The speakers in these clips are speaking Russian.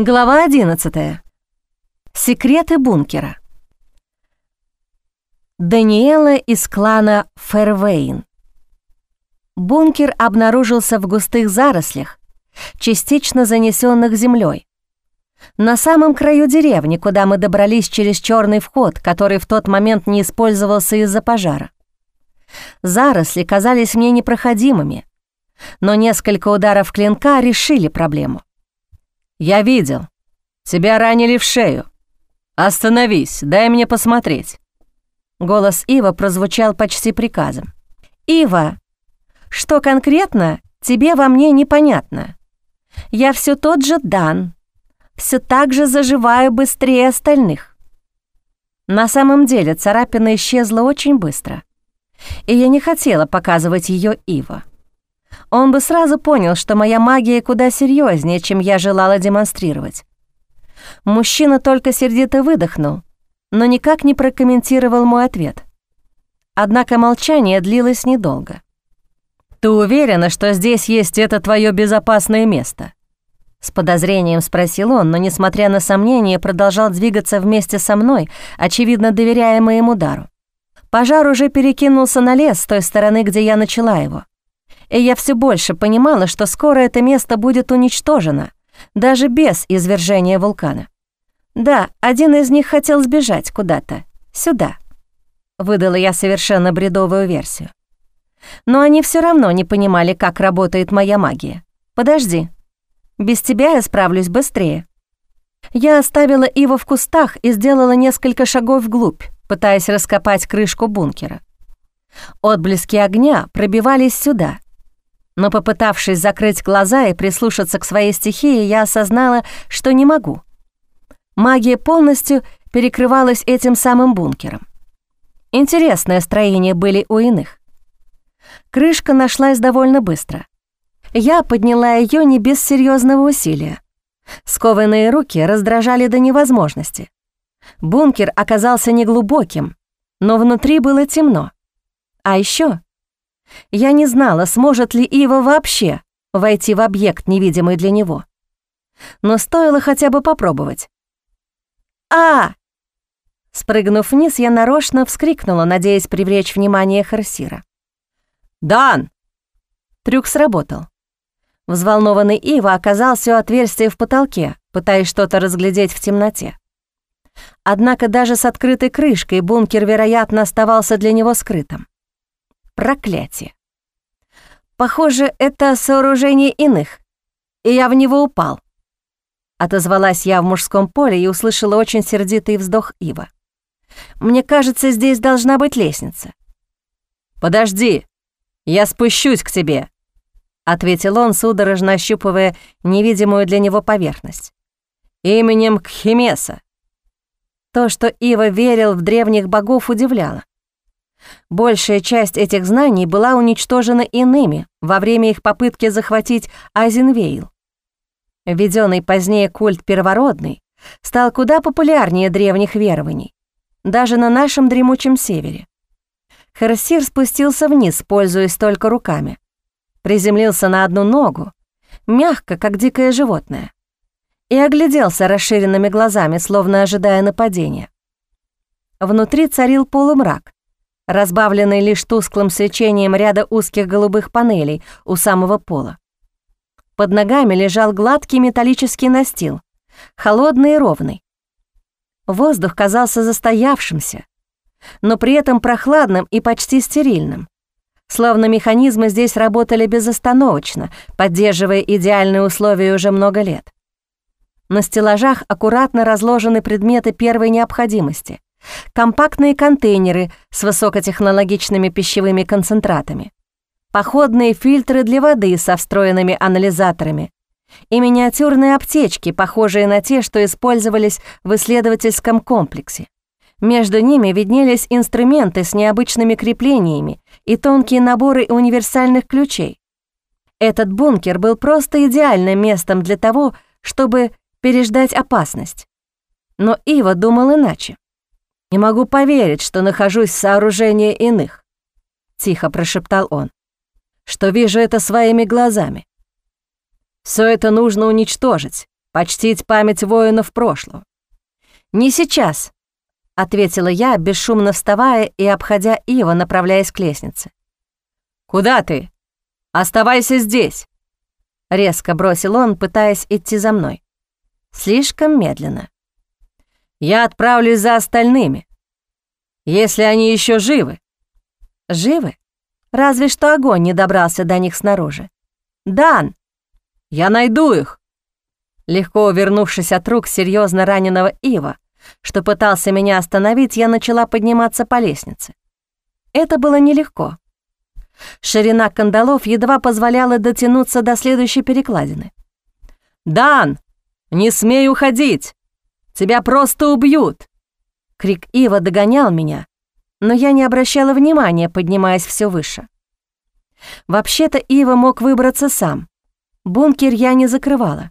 Глава 11. Секреты бункера. Даниэла из клана Фервейн. Бункер обнаружился в густых зарослях, частично занесенных землей. На самом краю деревни, куда мы добрались через черный вход, который в тот момент не использовался из-за пожара. Заросли казались мне непроходимыми, но несколько ударов клинка решили проблему. «Я видел. Тебя ранили в шею. Остановись, дай мне посмотреть». Голос Ива прозвучал почти приказом. «Ива, что конкретно тебе во мне непонятно? Я все тот же Дан, все так же заживаю быстрее остальных». На самом деле царапина исчезла очень быстро, и я не хотела показывать ее Ива он бы сразу понял, что моя магия куда серьезнее, чем я желала демонстрировать. Мужчина только сердито выдохнул, но никак не прокомментировал мой ответ. Однако молчание длилось недолго. «Ты уверена, что здесь есть это твое безопасное место?» С подозрением спросил он, но, несмотря на сомнения, продолжал двигаться вместе со мной, очевидно доверяя моему дару. Пожар уже перекинулся на лес с той стороны, где я начала его и я все больше понимала, что скоро это место будет уничтожено, даже без извержения вулкана. Да, один из них хотел сбежать куда-то, сюда. Выдала я совершенно бредовую версию. Но они все равно не понимали, как работает моя магия. Подожди, без тебя я справлюсь быстрее. Я оставила его в кустах и сделала несколько шагов вглубь, пытаясь раскопать крышку бункера. Отблески огня пробивались сюда — но попытавшись закрыть глаза и прислушаться к своей стихии, я осознала, что не могу. Магия полностью перекрывалась этим самым бункером. Интересное строение были у иных. Крышка нашлась довольно быстро. Я подняла ее не без серьезного усилия. Скованные руки раздражали до невозможности. Бункер оказался неглубоким, но внутри было темно. А еще я не знала, сможет ли Ива вообще войти в объект, невидимый для него. Но стоило хотя бы попробовать. «А!» Спрыгнув вниз, я нарочно вскрикнула, надеясь привлечь внимание Харсира. «Дан!» Трюк сработал. Взволнованный Ива оказался у отверстия в потолке, пытаясь что-то разглядеть в темноте. Однако даже с открытой крышкой бункер, вероятно, оставался для него скрытым. Проклятие. Похоже, это сооружение иных, и я в него упал. Отозвалась я в мужском поле и услышала очень сердитый вздох Ива. Мне кажется, здесь должна быть лестница. «Подожди, я спущусь к тебе», — ответил он, судорожно ощупывая невидимую для него поверхность. «Именем Кхимеса». То, что Ива верил в древних богов, удивляло. Большая часть этих знаний была уничтожена иными во время их попытки захватить Айзенвейл. Введенный позднее культ первородный стал куда популярнее древних верований, даже на нашем дремучем севере. Харсир спустился вниз, пользуясь только руками. Приземлился на одну ногу, мягко, как дикое животное, и огляделся расширенными глазами, словно ожидая нападения. Внутри царил полумрак, разбавленный лишь тусклым свечением ряда узких голубых панелей у самого пола. Под ногами лежал гладкий металлический настил, холодный и ровный. Воздух казался застоявшимся, но при этом прохладным и почти стерильным, словно механизмы здесь работали безостановочно, поддерживая идеальные условия уже много лет. На стеллажах аккуратно разложены предметы первой необходимости — компактные контейнеры с высокотехнологичными пищевыми концентратами, походные фильтры для воды со встроенными анализаторами и миниатюрные аптечки, похожие на те, что использовались в исследовательском комплексе. Между ними виднелись инструменты с необычными креплениями и тонкие наборы универсальных ключей. Этот бункер был просто идеальным местом для того, чтобы переждать опасность. Но Ива думал иначе. «Не могу поверить, что нахожусь в сооружении иных», — тихо прошептал он, «что вижу это своими глазами. Все это нужно уничтожить, почтить память воинов прошлого. «Не сейчас», — ответила я, бесшумно вставая и обходя Ива, направляясь к лестнице. «Куда ты? Оставайся здесь!» Резко бросил он, пытаясь идти за мной. Слишком медленно. «Я отправлюсь за остальными. Если они еще живы». «Живы? Разве что огонь не добрался до них снаружи. «Дан! Я найду их!» Легко увернувшись от рук серьезно раненого Ива, что пытался меня остановить, я начала подниматься по лестнице. Это было нелегко. Ширина кандалов едва позволяла дотянуться до следующей перекладины. «Дан, не смей уходить! Тебя просто убьют!» Крик Ива догонял меня, но я не обращала внимания, поднимаясь все выше. Вообще-то Ива мог выбраться сам. Бункер я не закрывала.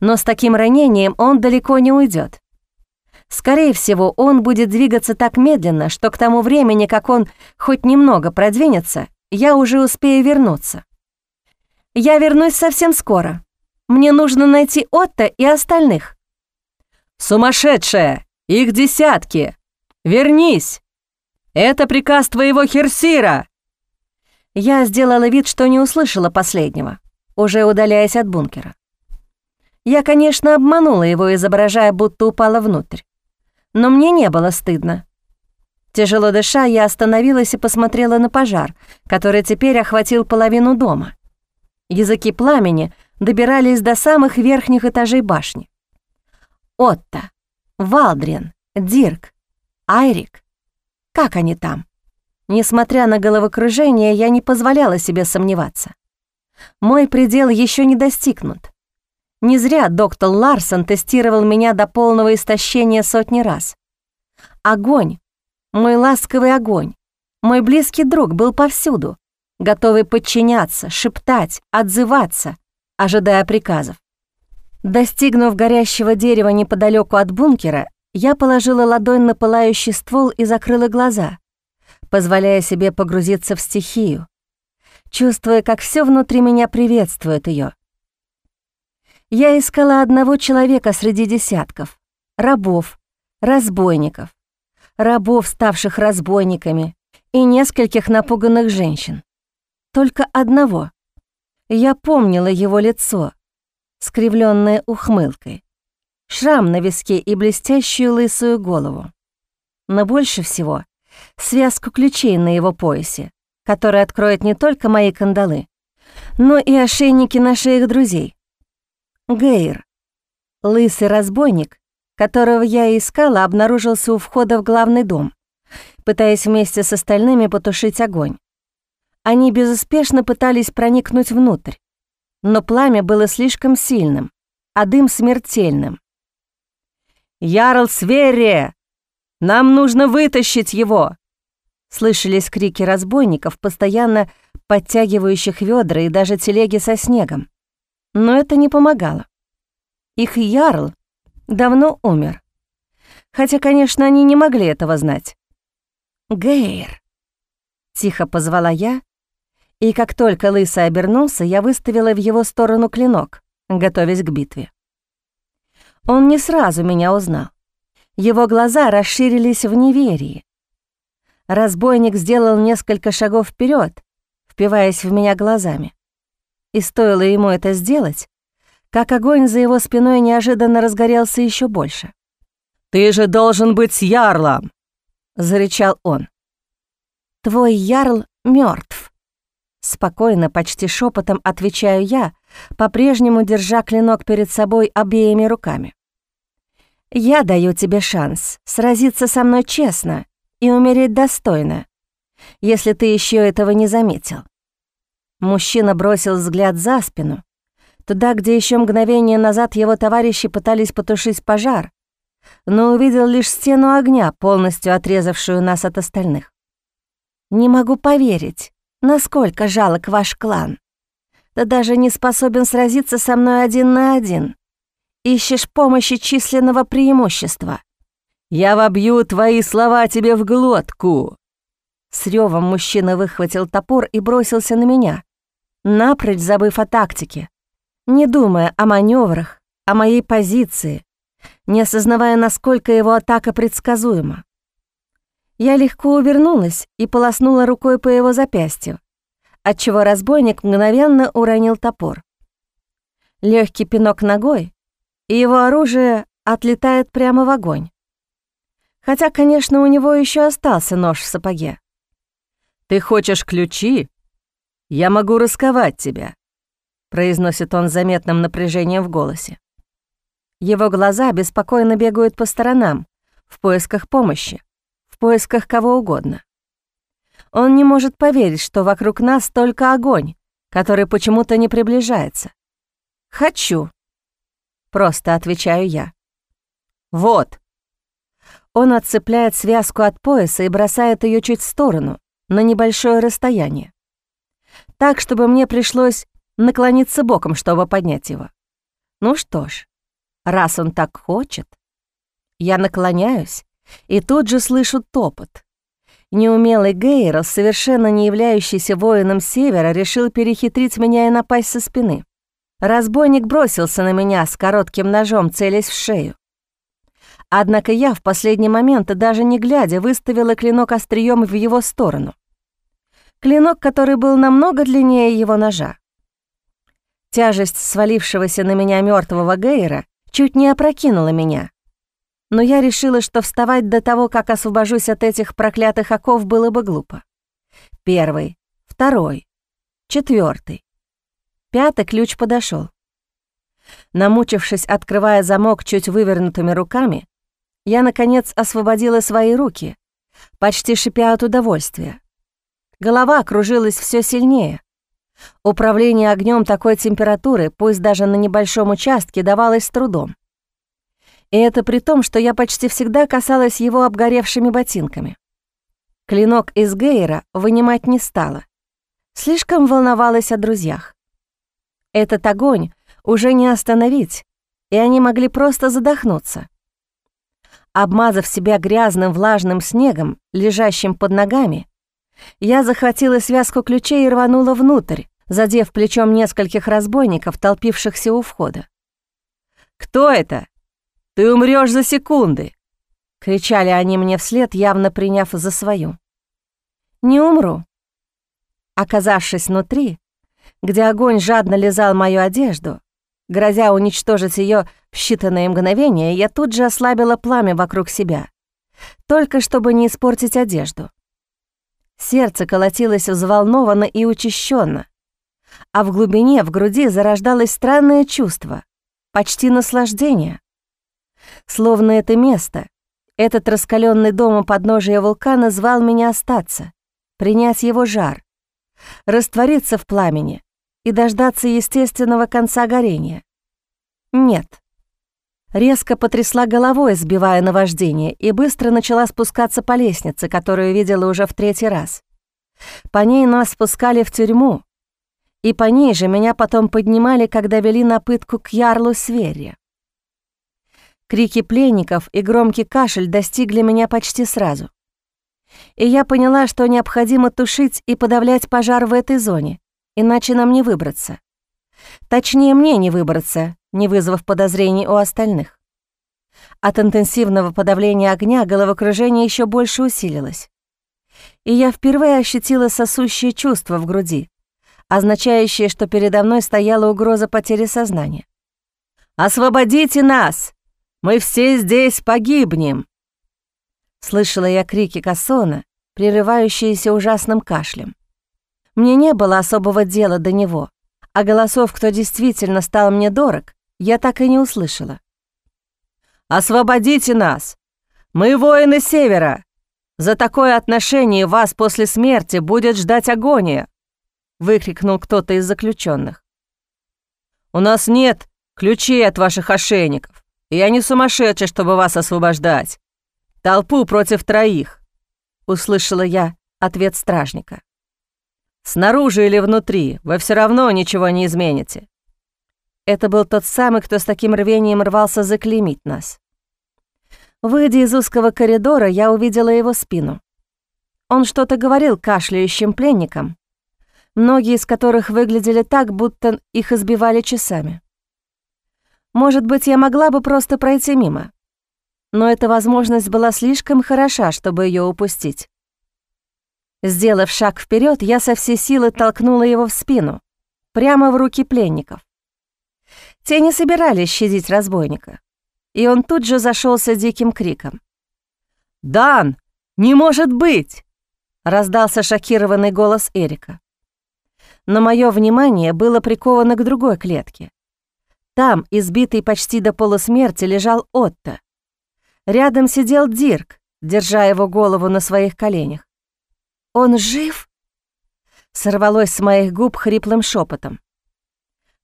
Но с таким ранением он далеко не уйдет. Скорее всего, он будет двигаться так медленно, что к тому времени, как он хоть немного продвинется, я уже успею вернуться. Я вернусь совсем скоро. Мне нужно найти Отто и остальных. «Сумасшедшая! Их десятки! Вернись! Это приказ твоего Херсира!» Я сделала вид, что не услышала последнего, уже удаляясь от бункера. Я, конечно, обманула его, изображая, будто упала внутрь но мне не было стыдно. Тяжело дыша, я остановилась и посмотрела на пожар, который теперь охватил половину дома. Языки пламени добирались до самых верхних этажей башни. Отто, Валдриен, Дирк, Айрик. Как они там? Несмотря на головокружение, я не позволяла себе сомневаться. Мой предел еще не достигнут. Не зря доктор Ларсон тестировал меня до полного истощения сотни раз. Огонь, мой ласковый огонь, мой близкий друг был повсюду, готовый подчиняться, шептать, отзываться, ожидая приказов. Достигнув горящего дерева неподалеку от бункера, я положила ладонь на пылающий ствол и закрыла глаза, позволяя себе погрузиться в стихию, чувствуя, как все внутри меня приветствует ее. Я искала одного человека среди десятков. Рабов, разбойников, рабов, ставших разбойниками, и нескольких напуганных женщин. Только одного. Я помнила его лицо, скривленное ухмылкой, шрам на виске и блестящую лысую голову. Но больше всего связку ключей на его поясе, которая откроет не только мои кандалы, но и ошейники на шеях друзей. Гейр, лысый разбойник, которого я искала, обнаружился у входа в главный дом, пытаясь вместе с остальными потушить огонь. Они безуспешно пытались проникнуть внутрь, но пламя было слишком сильным, а дым смертельным. «Ярл Сверре! Нам нужно вытащить его!» Слышались крики разбойников, постоянно подтягивающих ведра и даже телеги со снегом но это не помогало. Их ярл давно умер. Хотя, конечно, они не могли этого знать. «Гейр!» — тихо позвала я, и как только Лысый обернулся, я выставила в его сторону клинок, готовясь к битве. Он не сразу меня узнал. Его глаза расширились в неверии. Разбойник сделал несколько шагов вперед, впиваясь в меня глазами. И стоило ему это сделать, как огонь за его спиной неожиданно разгорелся еще больше. «Ты же должен быть с ярлом!» — зарычал он. «Твой ярл мертв. Спокойно, почти шепотом отвечаю я, по-прежнему держа клинок перед собой обеими руками. «Я даю тебе шанс сразиться со мной честно и умереть достойно, если ты еще этого не заметил. Мужчина бросил взгляд за спину, туда, где еще мгновение назад его товарищи пытались потушить пожар, но увидел лишь стену огня, полностью отрезавшую нас от остальных. «Не могу поверить, насколько жалок ваш клан. Ты даже не способен сразиться со мной один на один. Ищешь помощи численного преимущества. Я вобью твои слова тебе в глотку!» С рёвом мужчина выхватил топор и бросился на меня, напрочь забыв о тактике, не думая о маневрах, о моей позиции, не осознавая, насколько его атака предсказуема. Я легко увернулась и полоснула рукой по его запястью, отчего разбойник мгновенно уронил топор. Легкий пинок ногой, и его оружие отлетает прямо в огонь. Хотя, конечно, у него еще остался нож в сапоге. «Ты хочешь ключи? Я могу расковать тебя», — произносит он с заметным напряжением в голосе. Его глаза беспокойно бегают по сторонам, в поисках помощи в поисках кого угодно. Он не может поверить, что вокруг нас только огонь, который почему-то не приближается. «Хочу», — просто отвечаю я. «Вот». Он отцепляет связку от пояса и бросает ее чуть в сторону, на небольшое расстояние. Так, чтобы мне пришлось наклониться боком, чтобы поднять его. Ну что ж, раз он так хочет, я наклоняюсь и тут же слышу топот. Неумелый Гейрос, совершенно не являющийся воином Севера, решил перехитрить меня и напасть со спины. Разбойник бросился на меня с коротким ножом, целясь в шею. Однако я в последний момент, даже не глядя, выставила клинок острием в его сторону. Клинок, который был намного длиннее его ножа. Тяжесть свалившегося на меня мертвого Гейра чуть не опрокинула меня, но я решила, что вставать до того, как освобожусь от этих проклятых оков, было бы глупо. Первый, второй, четвертый, Пятый ключ подошел. Намучившись, открывая замок чуть вывернутыми руками, я, наконец, освободила свои руки, почти шипя от удовольствия. Голова кружилась все сильнее. Управление огнем такой температуры, пусть даже на небольшом участке, давалось с трудом. И это при том, что я почти всегда касалась его обгоревшими ботинками. Клинок из Гейра вынимать не стала. Слишком волновалась о друзьях. Этот огонь уже не остановить, и они могли просто задохнуться. Обмазав себя грязным влажным снегом, лежащим под ногами, я захватила связку ключей и рванула внутрь, задев плечом нескольких разбойников, толпившихся у входа. «Кто это?» Ты умрешь за секунды!» — кричали они мне вслед, явно приняв за свою. «Не умру». Оказавшись внутри, где огонь жадно лизал мою одежду, грозя уничтожить ее в считанные мгновения, я тут же ослабила пламя вокруг себя, только чтобы не испортить одежду. Сердце колотилось взволнованно и учащенно, а в глубине, в груди зарождалось странное чувство, почти наслаждение. Словно это место, этот раскаленный дом у подножия вулкана звал меня остаться, принять его жар, раствориться в пламени и дождаться естественного конца горения. Нет. Резко потрясла головой, сбивая наваждение, и быстро начала спускаться по лестнице, которую видела уже в третий раз. По ней нас спускали в тюрьму, и по ней же меня потом поднимали, когда вели на пытку к ярлу Сверия. Крики пленников и громкий кашель достигли меня почти сразу. И я поняла, что необходимо тушить и подавлять пожар в этой зоне, иначе нам не выбраться. Точнее, мне не выбраться, не вызвав подозрений у остальных. От интенсивного подавления огня головокружение еще больше усилилось. И я впервые ощутила сосущее чувство в груди, означающее, что передо мной стояла угроза потери сознания. «Освободите нас!» Мы все здесь погибнем!» Слышала я крики Кассона, прерывающиеся ужасным кашлем. Мне не было особого дела до него, а голосов, кто действительно стал мне дорог, я так и не услышала. «Освободите нас! Мы воины Севера! За такое отношение вас после смерти будет ждать агония!» — выкрикнул кто-то из заключенных. «У нас нет ключей от ваших ошейников. Я не сумасшедший, чтобы вас освобождать. Толпу против троих», — услышала я ответ стражника. «Снаружи или внутри, вы все равно ничего не измените». Это был тот самый, кто с таким рвением рвался заклеймить нас. Выйдя из узкого коридора, я увидела его спину. Он что-то говорил кашляющим пленникам, многие из которых выглядели так, будто их избивали часами. Может быть, я могла бы просто пройти мимо. Но эта возможность была слишком хороша, чтобы ее упустить. Сделав шаг вперед, я со всей силы толкнула его в спину, прямо в руки пленников. Те не собирались щадить разбойника, и он тут же зашелся диким криком. «Дан, не может быть!» — раздался шокированный голос Эрика. Но мое внимание было приковано к другой клетке. Там, избитый почти до полусмерти, лежал Отто. Рядом сидел Дирк, держа его голову на своих коленях. «Он жив?» Сорвалось с моих губ хриплым шепотом.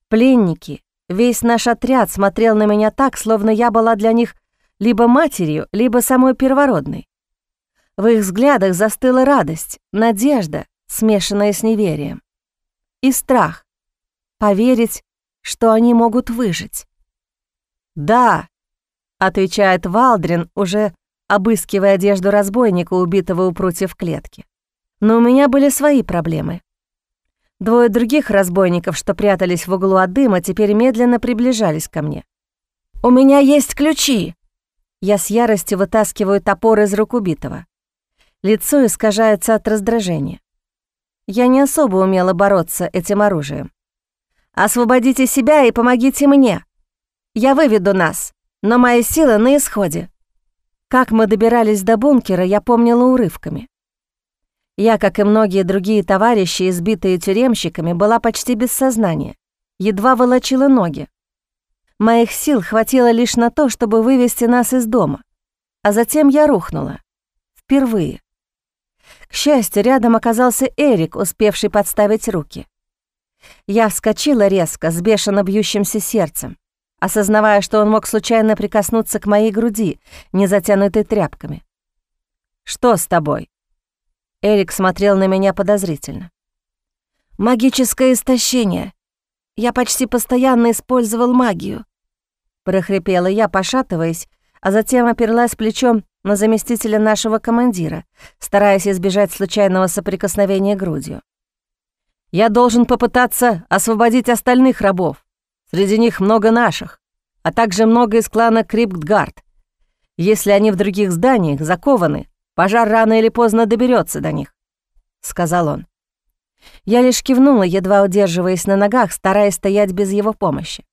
Пленники, весь наш отряд смотрел на меня так, словно я была для них либо матерью, либо самой первородной. В их взглядах застыла радость, надежда, смешанная с неверием. И страх. Поверить, что они могут выжить. «Да», — отвечает Валдрин, уже обыскивая одежду разбойника, убитого у прутьев клетки. Но у меня были свои проблемы. Двое других разбойников, что прятались в углу от дыма, теперь медленно приближались ко мне. «У меня есть ключи!» Я с яростью вытаскиваю топор из рук убитого. Лицо искажается от раздражения. Я не особо умела бороться этим оружием. «Освободите себя и помогите мне! Я выведу нас, но мои силы на исходе!» Как мы добирались до бункера, я помнила урывками. Я, как и многие другие товарищи, избитые тюремщиками, была почти без сознания, едва волочила ноги. Моих сил хватило лишь на то, чтобы вывести нас из дома, а затем я рухнула. Впервые. К счастью, рядом оказался Эрик, успевший подставить руки. Я вскочила резко, с бешено бьющимся сердцем, осознавая, что он мог случайно прикоснуться к моей груди, не затянутой тряпками. «Что с тобой?» Эрик смотрел на меня подозрительно. «Магическое истощение. Я почти постоянно использовал магию», — прохрипела я, пошатываясь, а затем оперлась плечом на заместителя нашего командира, стараясь избежать случайного соприкосновения грудью. «Я должен попытаться освободить остальных рабов. Среди них много наших, а также много из клана Криптгард. Если они в других зданиях закованы, Пожар рано или поздно доберется до них», — сказал он. Я лишь кивнула, едва удерживаясь на ногах, стараясь стоять без его помощи.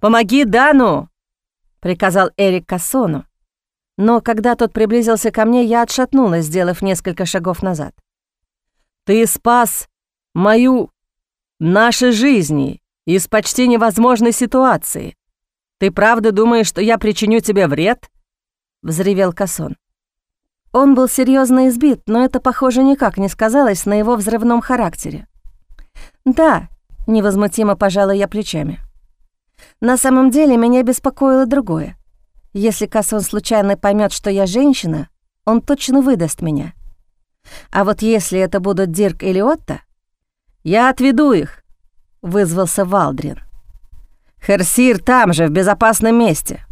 «Помоги Дану!» — приказал Эрик Кассону. Но когда тот приблизился ко мне, я отшатнулась, сделав несколько шагов назад. «Ты спас мою... наши жизни из почти невозможной ситуации. Ты правда думаешь, что я причиню тебе вред?» — взревел Кассон. Он был серьезно избит, но это, похоже, никак не сказалось на его взрывном характере. «Да», — невозмутимо пожала я плечами. «На самом деле меня беспокоило другое. Если Кассон случайно поймет, что я женщина, он точно выдаст меня. А вот если это будут Дирк или Отто, я отведу их», — вызвался Валдрин. «Херсир там же, в безопасном месте».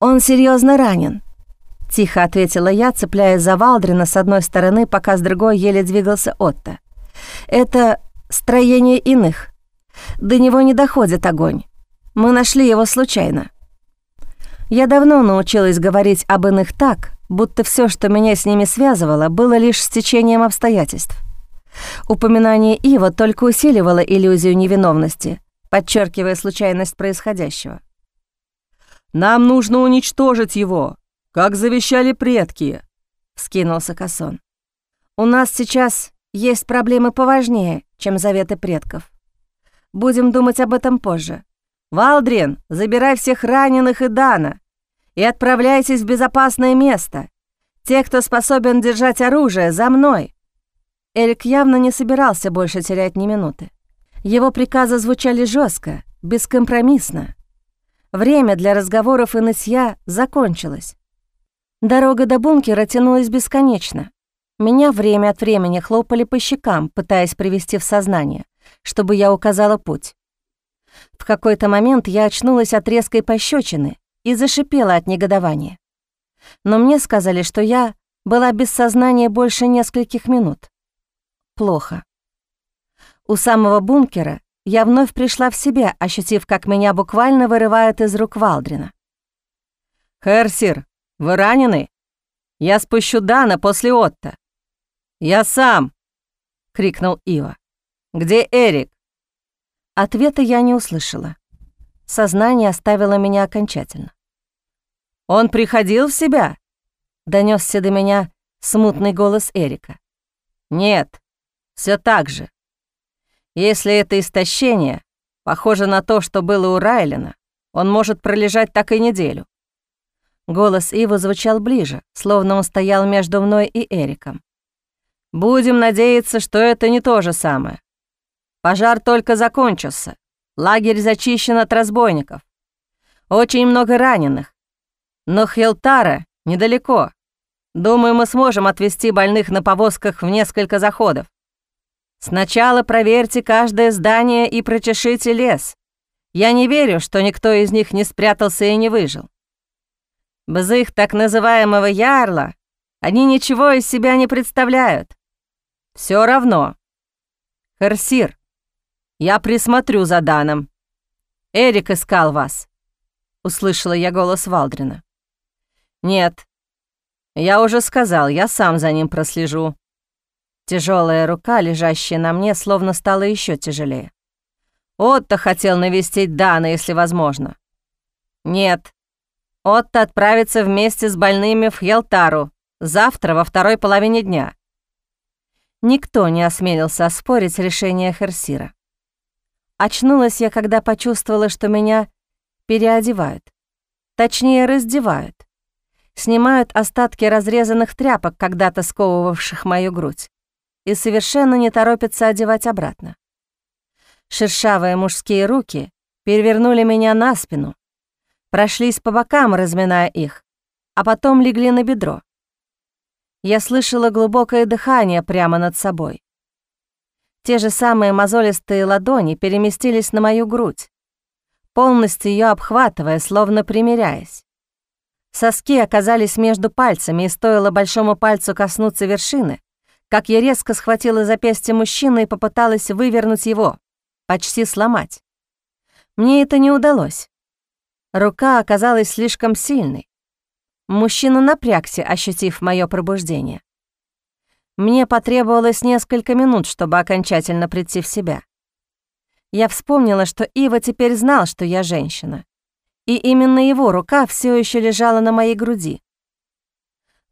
«Он серьезно ранен», — тихо ответила я, цепляясь за Валдрина с одной стороны, пока с другой еле двигался Отто. «Это строение иных. До него не доходит огонь. Мы нашли его случайно». Я давно научилась говорить об иных так, будто все, что меня с ними связывало, было лишь стечением обстоятельств. Упоминание Ива только усиливало иллюзию невиновности, подчеркивая случайность происходящего. «Нам нужно уничтожить его», как завещали предки», — скинулся Кассон. «У нас сейчас есть проблемы поважнее, чем заветы предков. Будем думать об этом позже. Валдрин, забирай всех раненых и Дана и отправляйтесь в безопасное место. Те, кто способен держать оружие, за мной». Эрик явно не собирался больше терять ни минуты. Его приказы звучали жестко, бескомпромиссно. Время для разговоров и нытья закончилось. Дорога до бункера тянулась бесконечно. Меня время от времени хлопали по щекам, пытаясь привести в сознание, чтобы я указала путь. В какой-то момент я очнулась от резкой пощечины и зашипела от негодования. Но мне сказали, что я была без сознания больше нескольких минут. Плохо. У самого бункера я вновь пришла в себя, ощутив, как меня буквально вырывают из рук Валдрина. «Херсир, вы ранены? Я спущу Дана после Отта». «Я сам!» — крикнул Ива. «Где Эрик?» Ответа я не услышала. Сознание оставило меня окончательно. «Он приходил в себя?» — донесся до меня смутный голос Эрика. «Нет, все так же. Если это истощение, похоже на то, что было у Райлина, он может пролежать так и неделю». Голос Ива звучал ближе, словно он стоял между мной и Эриком. «Будем надеяться, что это не то же самое. Пожар только закончился. Лагерь зачищен от разбойников. Очень много раненых. Но Хелтара недалеко. Думаю, мы сможем отвезти больных на повозках в несколько заходов. Сначала проверьте каждое здание и прочешите лес. Я не верю, что никто из них не спрятался и не выжил. Без их так называемого ярла они ничего из себя не представляют. Все равно. Харсир, я присмотрю за Даном. Эрик искал вас. Услышала я голос Валдрина. Нет, я уже сказал, я сам за ним прослежу. Тяжелая рука, лежащая на мне, словно стала еще тяжелее. Отто хотел навестить Дана, если возможно. Нет, Отто отправится вместе с больными в Хелтару завтра во второй половине дня. Никто не осмелился оспорить решение Херсира. Очнулась я, когда почувствовала, что меня переодевают. Точнее, раздевают. Снимают остатки разрезанных тряпок, когда-то сковывавших мою грудь, и совершенно не торопятся одевать обратно. Шершавые мужские руки перевернули меня на спину, прошлись по бокам, разминая их, а потом легли на бедро. Я слышала глубокое дыхание прямо над собой. Те же самые мозолистые ладони переместились на мою грудь, полностью ее обхватывая, словно примиряясь. Соски оказались между пальцами, и стоило большому пальцу коснуться вершины, как я резко схватила запястье мужчины и попыталась вывернуть его, почти сломать. Мне это не удалось. Рука оказалась слишком сильной. Мужчина напрягся, ощутив мое пробуждение. Мне потребовалось несколько минут, чтобы окончательно прийти в себя. Я вспомнила, что Ива теперь знал, что я женщина. И именно его рука все еще лежала на моей груди.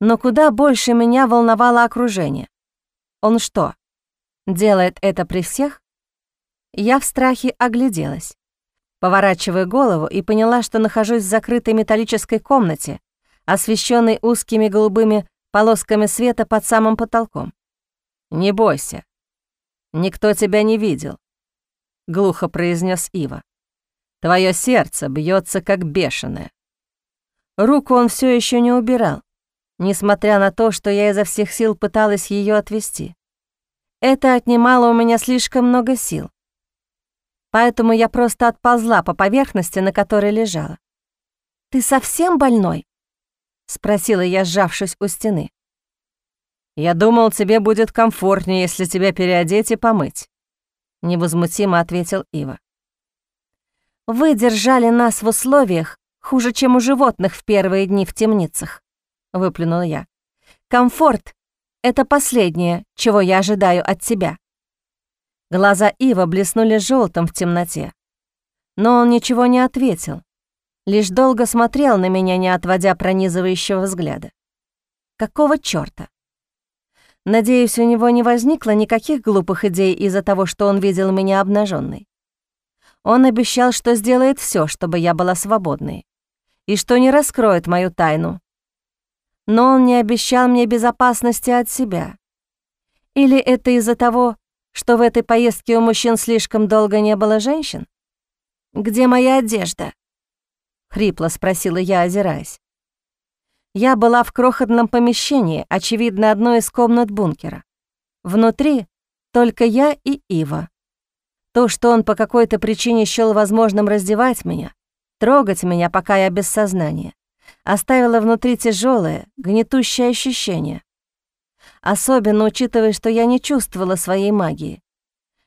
Но куда больше меня волновало окружение. Он что, делает это при всех? Я в страхе огляделась, поворачивая голову и поняла, что нахожусь в закрытой металлической комнате, освещенной узкими голубыми полосками света под самым потолком. «Не бойся. Никто тебя не видел», — глухо произнес Ива. «Твое сердце бьется как бешеное». Руку он все еще не убирал, несмотря на то, что я изо всех сил пыталась ее отвести. Это отнимало у меня слишком много сил. Поэтому я просто отползла по поверхности, на которой лежала. «Ты совсем больной?» — спросила я, сжавшись у стены. «Я думал, тебе будет комфортнее, если тебя переодеть и помыть», — невозмутимо ответил Ива. «Вы держали нас в условиях хуже, чем у животных в первые дни в темницах», — выплюнула я. «Комфорт — это последнее, чего я ожидаю от тебя». Глаза Ива блеснули желтым в темноте. Но он ничего не ответил, лишь долго смотрел на меня, не отводя пронизывающего взгляда. Какого чёрта? Надеюсь, у него не возникло никаких глупых идей из-за того, что он видел меня обнаженной. Он обещал, что сделает все, чтобы я была свободной, и что не раскроет мою тайну. Но он не обещал мне безопасности от себя. Или это из-за того, что в этой поездке у мужчин слишком долго не было женщин? «Где моя одежда?» хрипло спросила я, озираясь. Я была в крохотном помещении, очевидно, одной из комнат бункера. Внутри только я и Ива. То, что он по какой-то причине счёл возможным раздевать меня, трогать меня, пока я без сознания, оставило внутри тяжелое, гнетущее ощущение. Особенно учитывая, что я не чувствовала своей магии.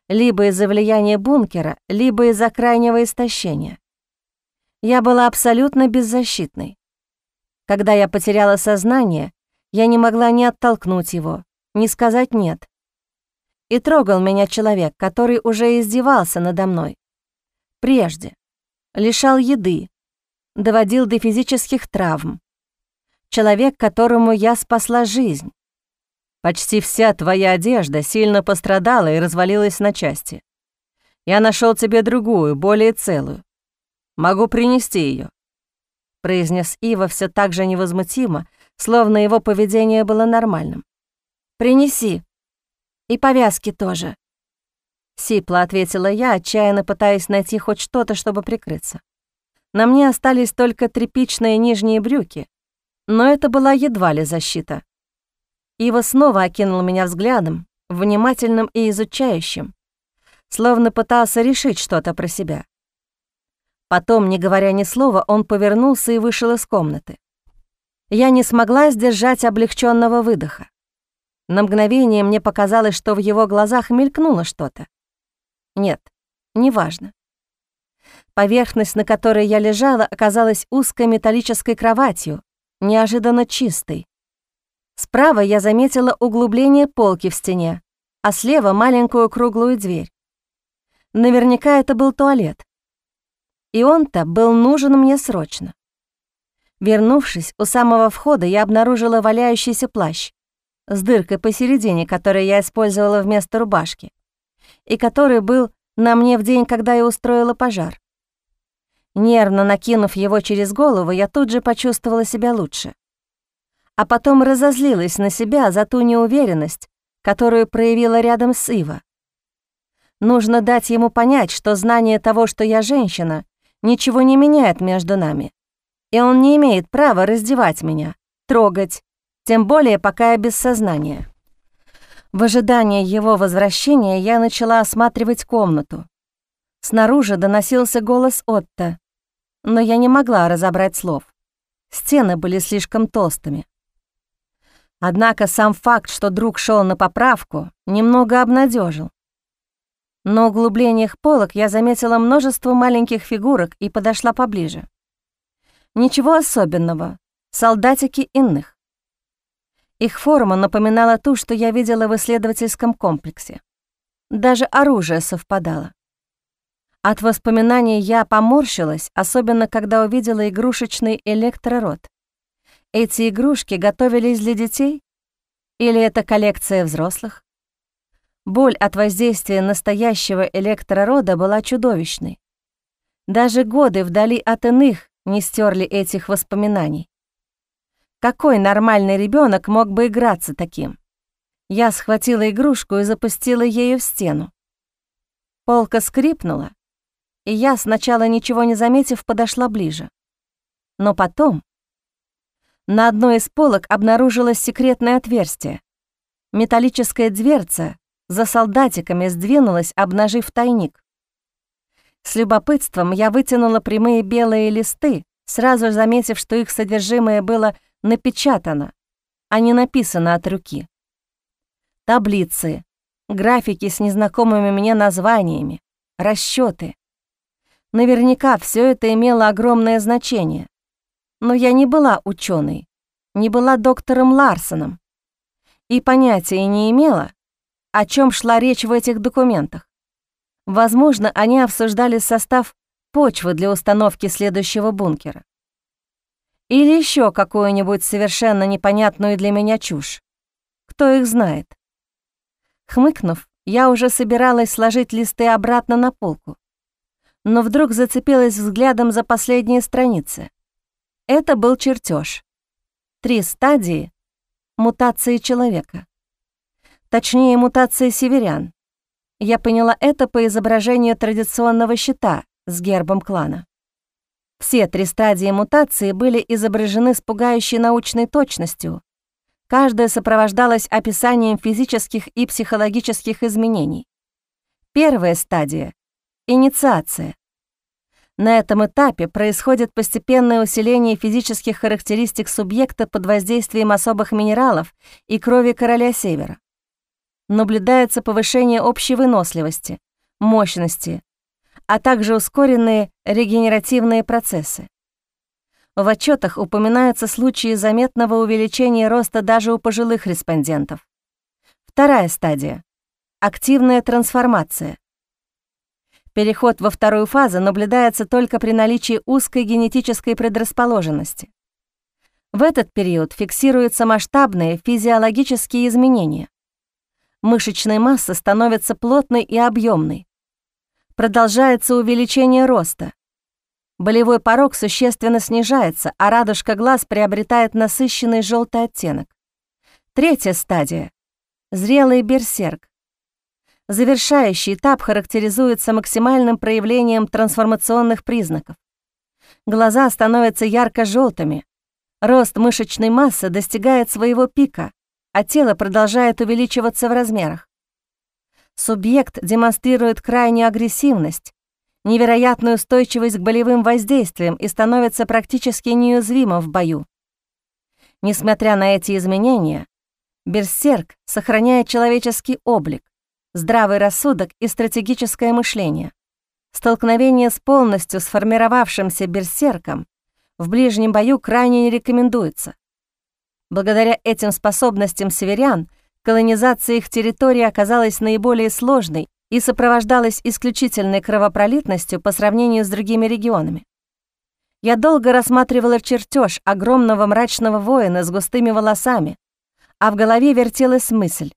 либо из-за влияния бункера, либо из-за крайнего истощения. Я была абсолютно беззащитной. Когда я потеряла сознание, я не могла ни оттолкнуть его, ни сказать «нет». И трогал меня человек, который уже издевался надо мной. Прежде. Лишал еды, доводил до физических травм. Человек, которому я спасла жизнь. Почти вся твоя одежда сильно пострадала и развалилась на части. Я нашел тебе другую, более целую. Могу принести ее, произнес Ива все так же невозмутимо, словно его поведение было нормальным. «Принеси. И повязки тоже», — сипло ответила я, отчаянно пытаясь найти хоть что-то, чтобы прикрыться. На мне остались только тряпичные нижние брюки, но это была едва ли защита. Ива снова окинул меня взглядом, внимательным и изучающим, словно пытался решить что-то про себя. Потом, не говоря ни слова, он повернулся и вышел из комнаты. Я не смогла сдержать облегченного выдоха. На мгновение мне показалось, что в его глазах мелькнуло что-то. Нет, неважно. Поверхность, на которой я лежала, оказалась узкой металлической кроватью, неожиданно чистой, Справа я заметила углубление полки в стене, а слева маленькую круглую дверь. Наверняка это был туалет. И он-то был нужен мне срочно. Вернувшись, у самого входа я обнаружила валяющийся плащ с дыркой посередине, который я использовала вместо рубашки, и который был на мне в день, когда я устроила пожар. Нервно накинув его через голову, я тут же почувствовала себя лучше а потом разозлилась на себя за ту неуверенность, которую проявила рядом с Ива. Нужно дать ему понять, что знание того, что я женщина, ничего не меняет между нами, и он не имеет права раздевать меня, трогать, тем более пока я без сознания. В ожидании его возвращения я начала осматривать комнату. Снаружи доносился голос Отто, но я не могла разобрать слов. Стены были слишком толстыми. Однако сам факт, что друг шел на поправку, немного обнадежил. На углублениях полок я заметила множество маленьких фигурок и подошла поближе. Ничего особенного, солдатики иных. Их форма напоминала ту, что я видела в исследовательском комплексе. Даже оружие совпадало. От воспоминаний я поморщилась, особенно когда увидела игрушечный электрород. Эти игрушки готовились для детей? Или это коллекция взрослых? Боль от воздействия настоящего электророда была чудовищной. Даже годы вдали от иных не стерли этих воспоминаний. Какой нормальный ребенок мог бы играться таким? Я схватила игрушку и запустила ею в стену. Полка скрипнула, и я, сначала ничего не заметив, подошла ближе. Но потом на одной из полок обнаружилось секретное отверстие. Металлическая дверца за солдатиками сдвинулась, обнажив тайник. С любопытством я вытянула прямые белые листы, сразу заметив, что их содержимое было напечатано, а не написано от руки. Таблицы, графики с незнакомыми мне названиями, расчеты. Наверняка все это имело огромное значение. Но я не была ученой, не была доктором Ларсоном и понятия не имела, о чем шла речь в этих документах. Возможно, они обсуждали состав почвы для установки следующего бункера. Или еще какую-нибудь совершенно непонятную для меня чушь. Кто их знает? Хмыкнув, я уже собиралась сложить листы обратно на полку, но вдруг зацепилась взглядом за последние страницы. Это был чертеж. Три стадии мутации человека. Точнее, мутации северян. Я поняла это по изображению традиционного щита с гербом клана. Все три стадии мутации были изображены с пугающей научной точностью. Каждая сопровождалась описанием физических и психологических изменений. Первая стадия — инициация. На этом этапе происходит постепенное усиление физических характеристик субъекта под воздействием особых минералов и крови короля Севера. наблюдается повышение общей выносливости, мощности, а также ускоренные регенеративные процессы. В отчетах упоминаются случаи заметного увеличения роста даже у пожилых респондентов. Вторая стадия — активная трансформация. Переход во вторую фазу наблюдается только при наличии узкой генетической предрасположенности. В этот период фиксируются масштабные физиологические изменения. Мышечная масса становится плотной и объемной. Продолжается увеличение роста. Болевой порог существенно снижается, а радужка глаз приобретает насыщенный желтый оттенок. Третья стадия — зрелый берсерк. Завершающий этап характеризуется максимальным проявлением трансформационных признаков. Глаза становятся ярко желтыми рост мышечной массы достигает своего пика, а тело продолжает увеличиваться в размерах. Субъект демонстрирует крайнюю агрессивность, невероятную устойчивость к болевым воздействиям и становится практически неуязвимым в бою. Несмотря на эти изменения, берсерк сохраняет человеческий облик, здравый рассудок и стратегическое мышление. Столкновение с полностью сформировавшимся берсерком в ближнем бою крайне не рекомендуется. Благодаря этим способностям северян колонизация их территории оказалась наиболее сложной и сопровождалась исключительной кровопролитностью по сравнению с другими регионами. Я долго рассматривала чертеж огромного мрачного воина с густыми волосами, а в голове вертелась мысль.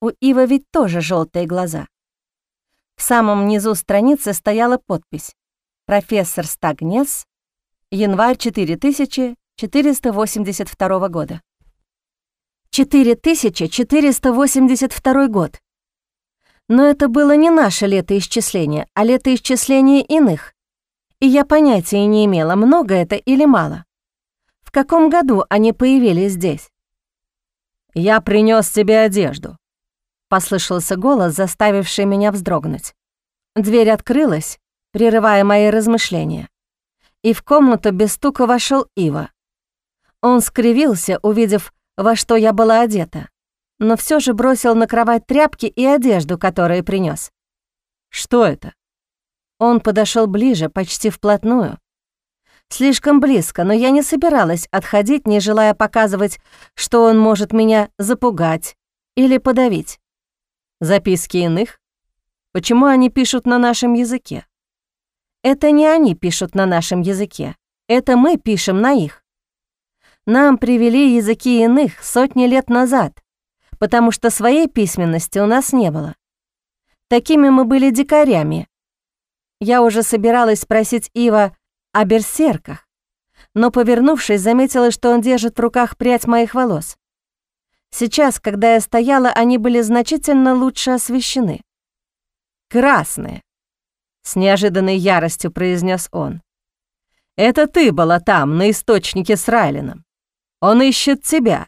У Ива ведь тоже желтые глаза. В самом низу страницы стояла подпись «Профессор Стагнес, январь 4482 года». 4482 год. Но это было не наше летоисчисление, а летоисчисление иных. И я понятия не имела, много это или мало. В каком году они появились здесь? «Я принес тебе одежду», — послышался голос, заставивший меня вздрогнуть. Дверь открылась, прерывая мои размышления, и в комнату без стука вошел Ива. Он скривился, увидев, во что я была одета, но все же бросил на кровать тряпки и одежду, которую принес. «Что это?» Он подошел ближе, почти вплотную. Слишком близко, но я не собиралась отходить, не желая показывать, что он может меня запугать или подавить. Записки иных? Почему они пишут на нашем языке? Это не они пишут на нашем языке, это мы пишем на их. Нам привели языки иных сотни лет назад, потому что своей письменности у нас не было. Такими мы были дикарями. Я уже собиралась спросить Ива о берсерках, но, повернувшись, заметила, что он держит в руках прядь моих волос. Сейчас, когда я стояла, они были значительно лучше освещены. «Красные», — с неожиданной яростью произнес он. «Это ты была там, на источнике с Райлином. Он ищет тебя.